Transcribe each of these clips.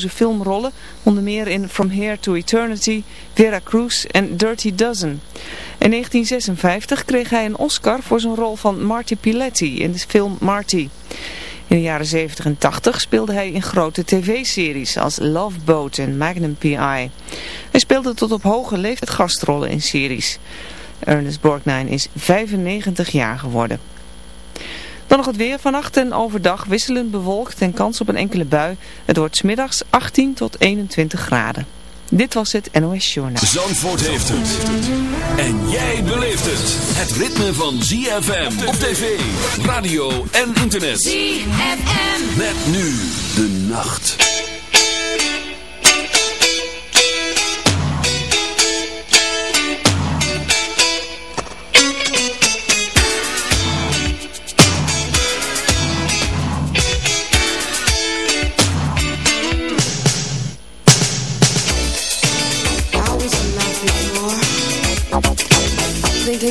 filmrollen, onder meer in From Here to Eternity, Vera Cruz en Dirty Dozen. In 1956 kreeg hij een Oscar voor zijn rol van Marty Piletti in de film Marty. In de jaren 70 en 80 speelde hij in grote tv-series als Love Boat en Magnum P.I. Hij speelde tot op hoge leeftijd gastrollen in series. Ernest Borgnine is 95 jaar geworden. Dan nog het weer vannacht en overdag wisselend bewolkt en kans op een enkele bui. Het wordt smiddags 18 tot 21 graden. Dit was het NOS Journaal. Zandvoort heeft het. En jij beleeft het. Het ritme van ZFM op tv, radio en internet. ZFM. Met nu de nacht.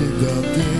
ik dat deed.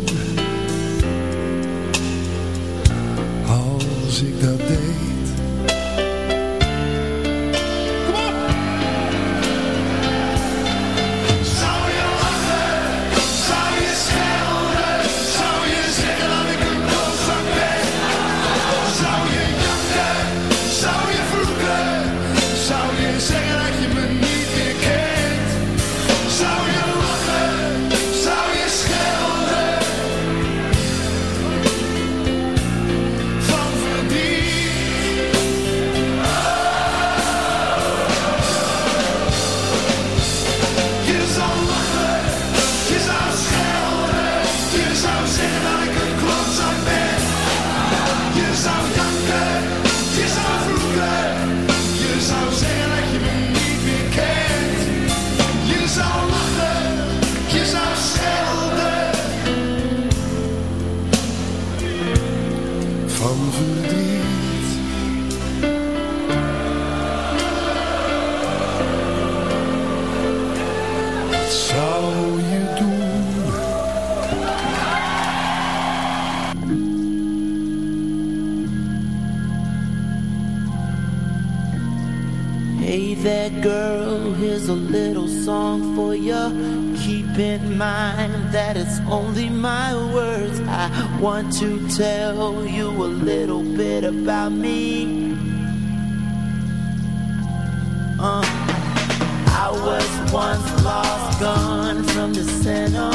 mind that it's only my words. I want to tell you a little bit about me. Uh. I was once lost, gone from the center.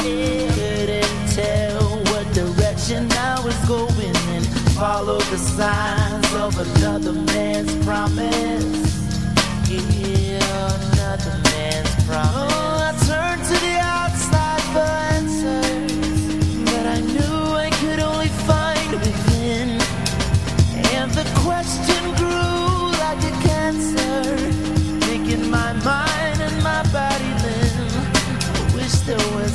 Couldn't tell what direction I was going in. Follow the signs of another man's promise. Yeah, another man's promise. Oh,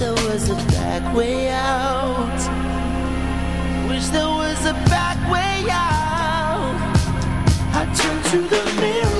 there was a back way out. Wish there was a back way out. I to the mirror.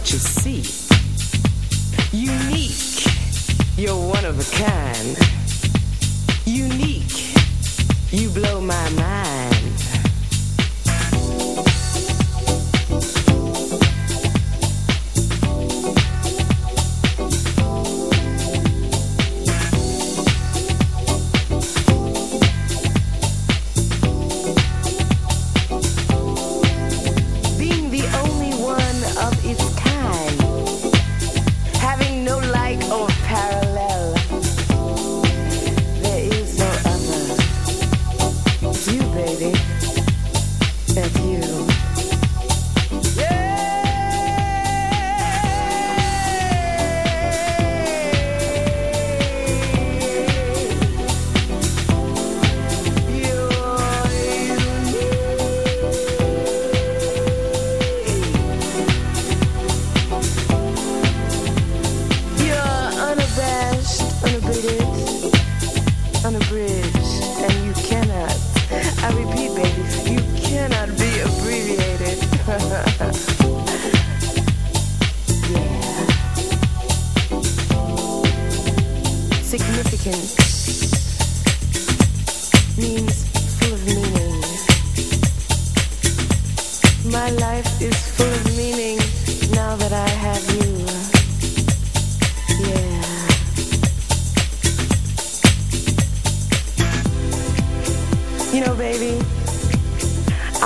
what you see.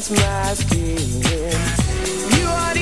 turns You are the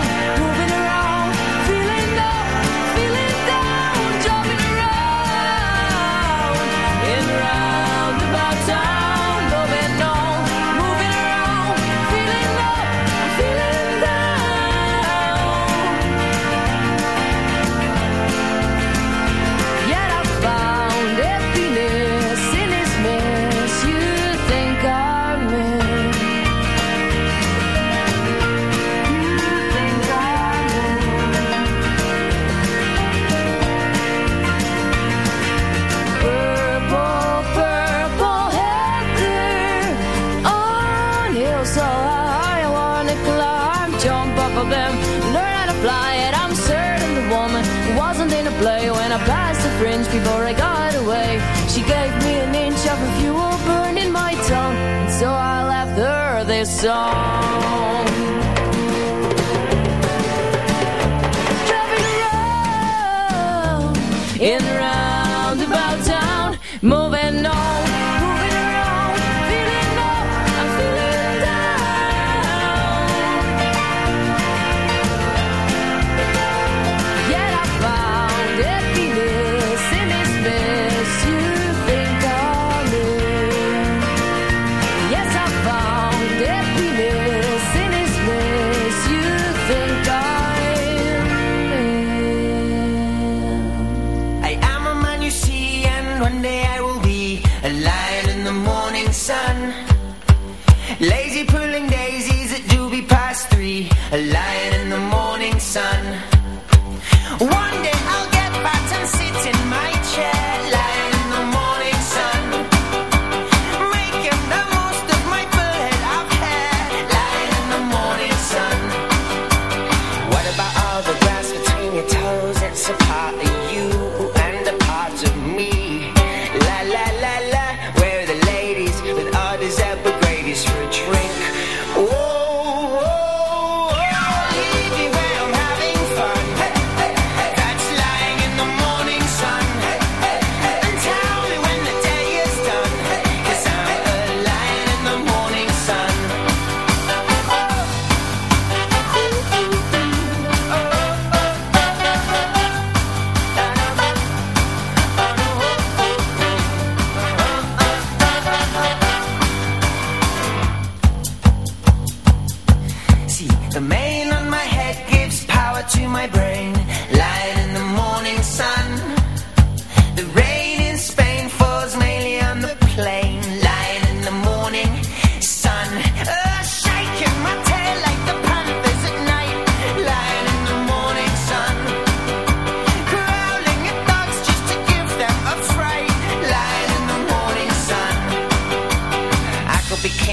song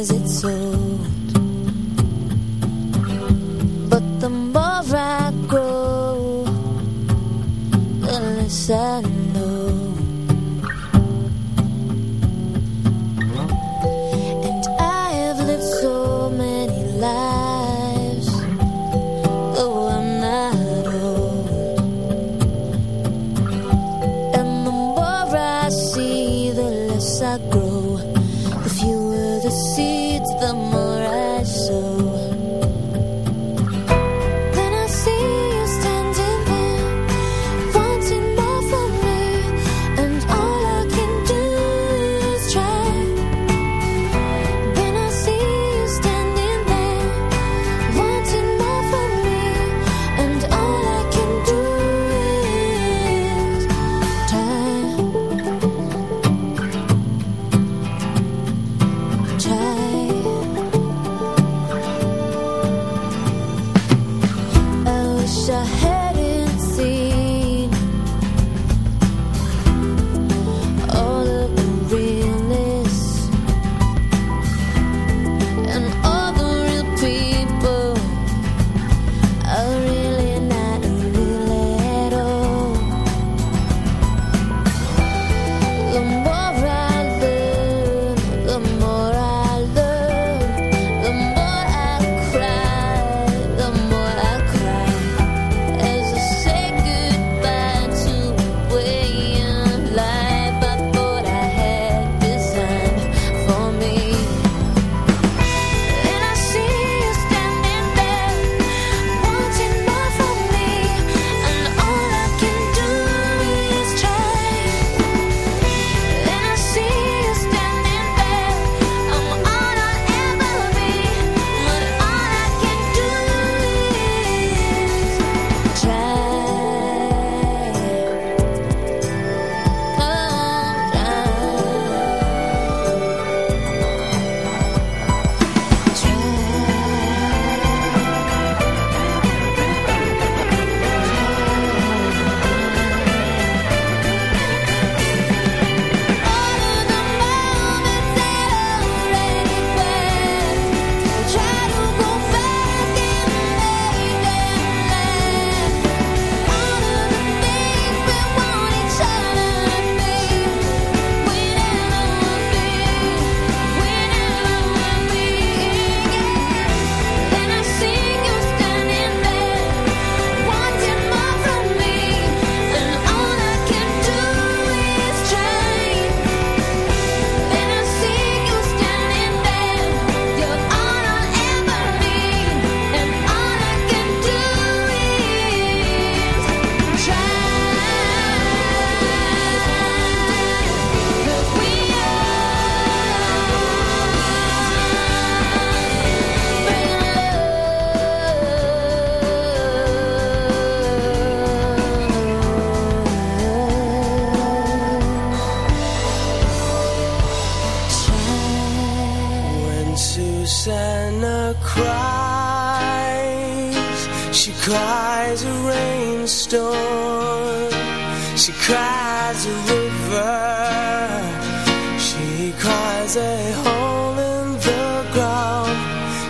is it so? But the more I grow, the less I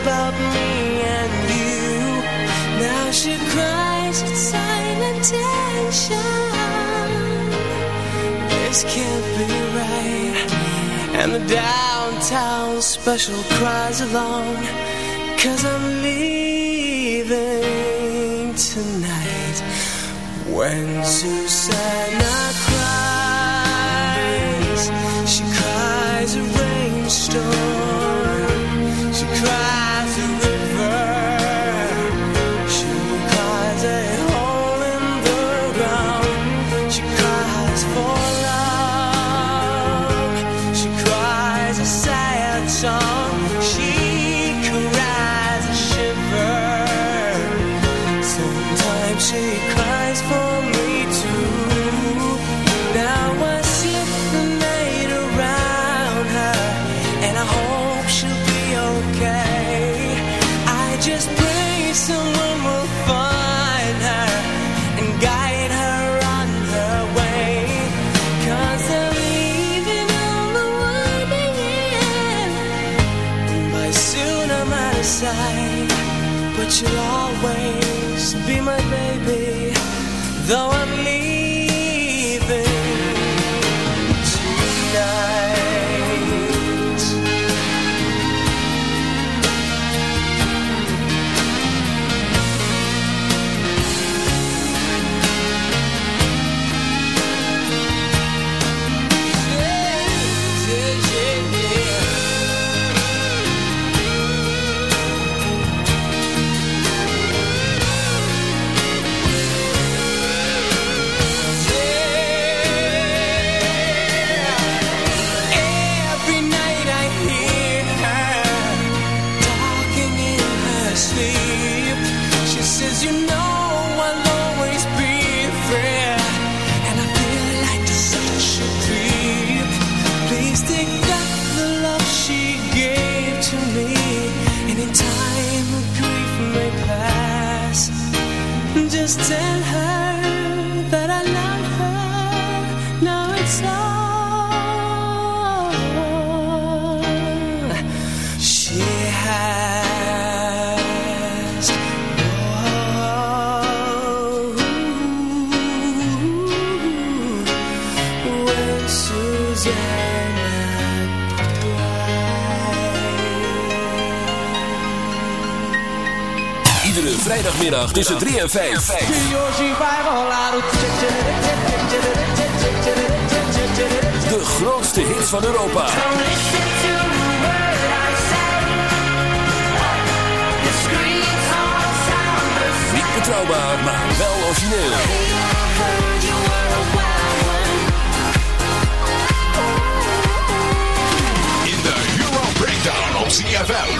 about me and you. Now she cries in silent tension. This can't be right. And the downtown special cries along. Cause I'm leaving tonight. When Susanna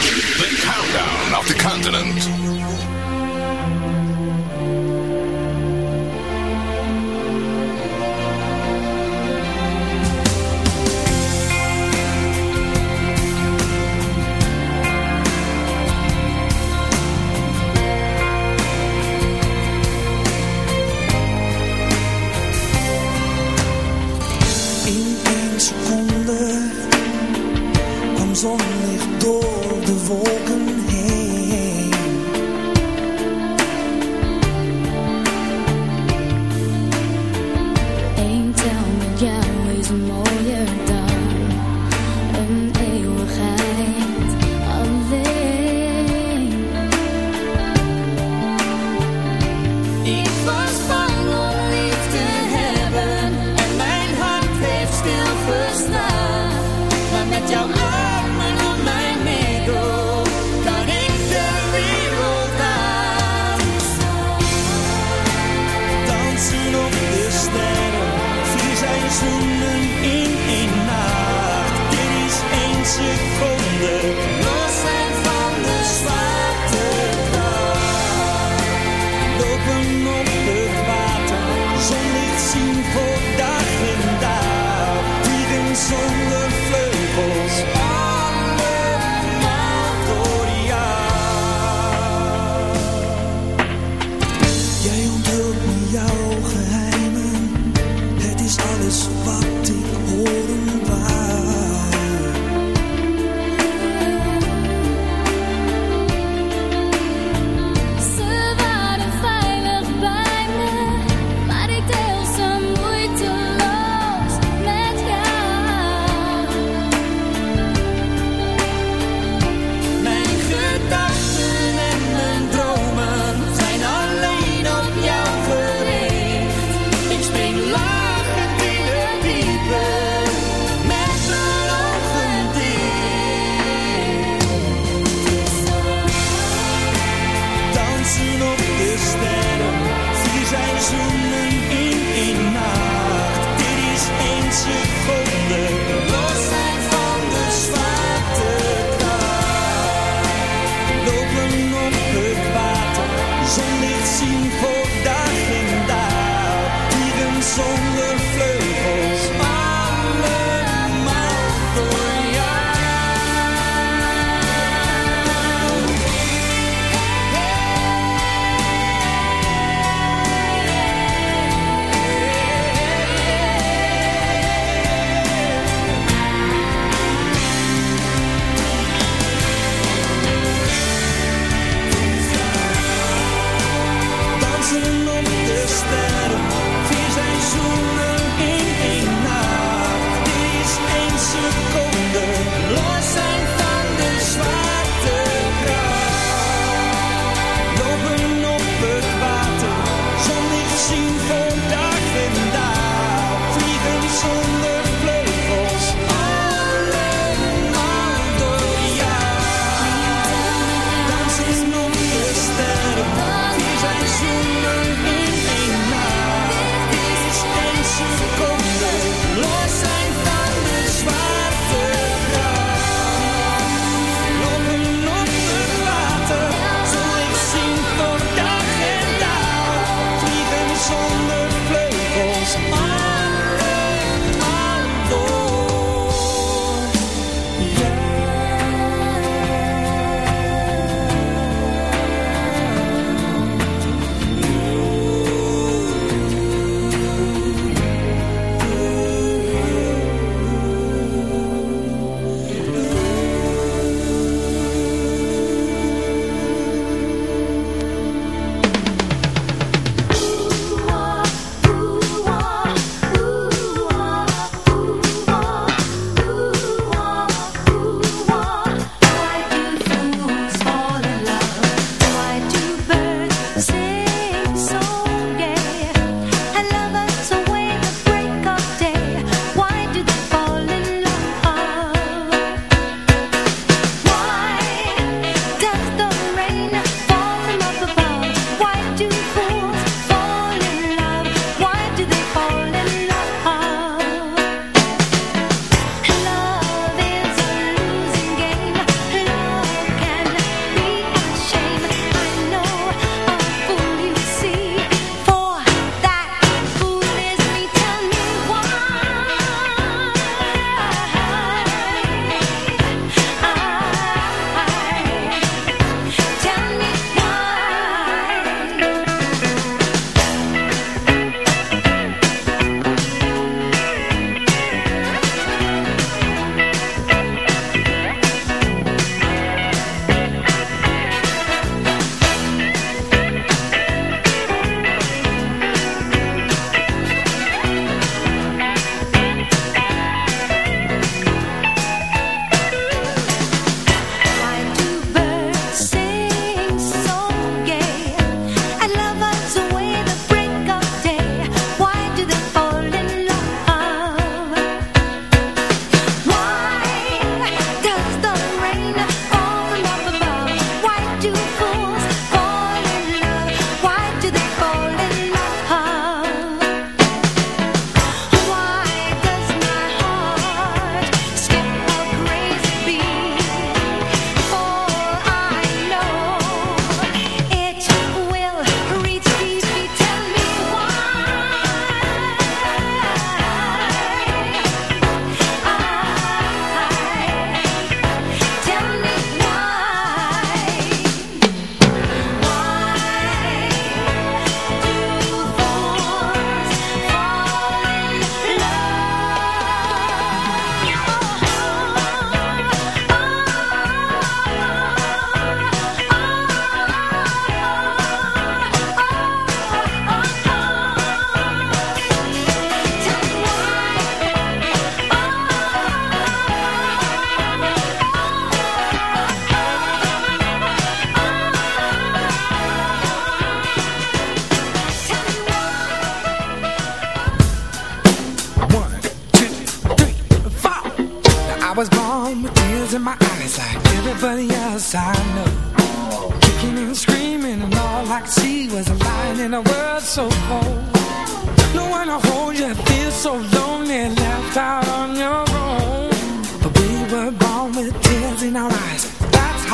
The countdown of the continent. vou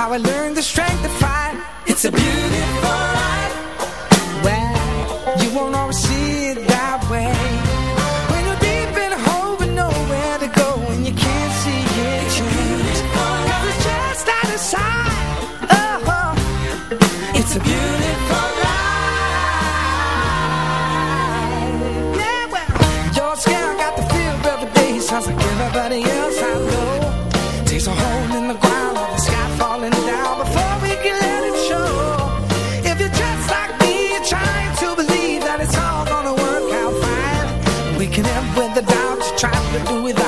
how I learned the strength to fight. It's a beautiful. do without.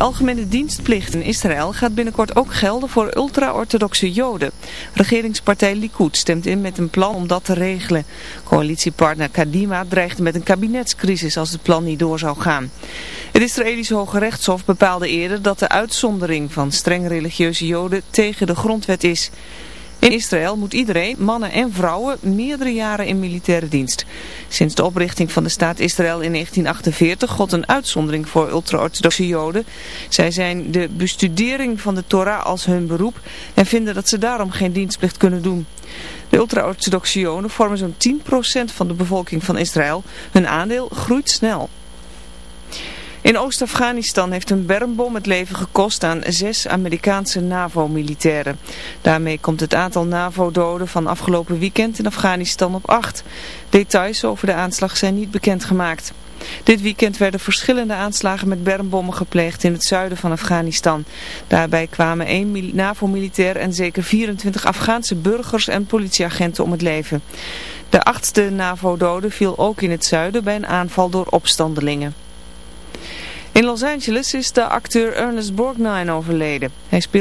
De algemene dienstplicht in Israël gaat binnenkort ook gelden voor ultra-orthodoxe joden. Regeringspartij Likud stemt in met een plan om dat te regelen. Coalitiepartner Kadima dreigde met een kabinetscrisis als het plan niet door zou gaan. Het Israëlische Hoge Rechtshof bepaalde eerder dat de uitzondering van streng religieuze joden tegen de grondwet is... In Israël moet iedereen, mannen en vrouwen, meerdere jaren in militaire dienst. Sinds de oprichting van de staat Israël in 1948 god een uitzondering voor ultra-orthodoxe joden. Zij zijn de bestudering van de Torah als hun beroep en vinden dat ze daarom geen dienstplicht kunnen doen. De ultra-orthodoxe joden vormen zo'n 10% van de bevolking van Israël. Hun aandeel groeit snel. In Oost-Afghanistan heeft een bermbom het leven gekost aan zes Amerikaanse NAVO-militairen. Daarmee komt het aantal NAVO-doden van afgelopen weekend in Afghanistan op acht. Details over de aanslag zijn niet bekendgemaakt. Dit weekend werden verschillende aanslagen met bermbommen gepleegd in het zuiden van Afghanistan. Daarbij kwamen één NAVO-militair en zeker 24 Afghaanse burgers en politieagenten om het leven. De achtste NAVO-dode viel ook in het zuiden bij een aanval door opstandelingen. In Los Angeles is de acteur Ernest Borgnine overleden. Hij speelde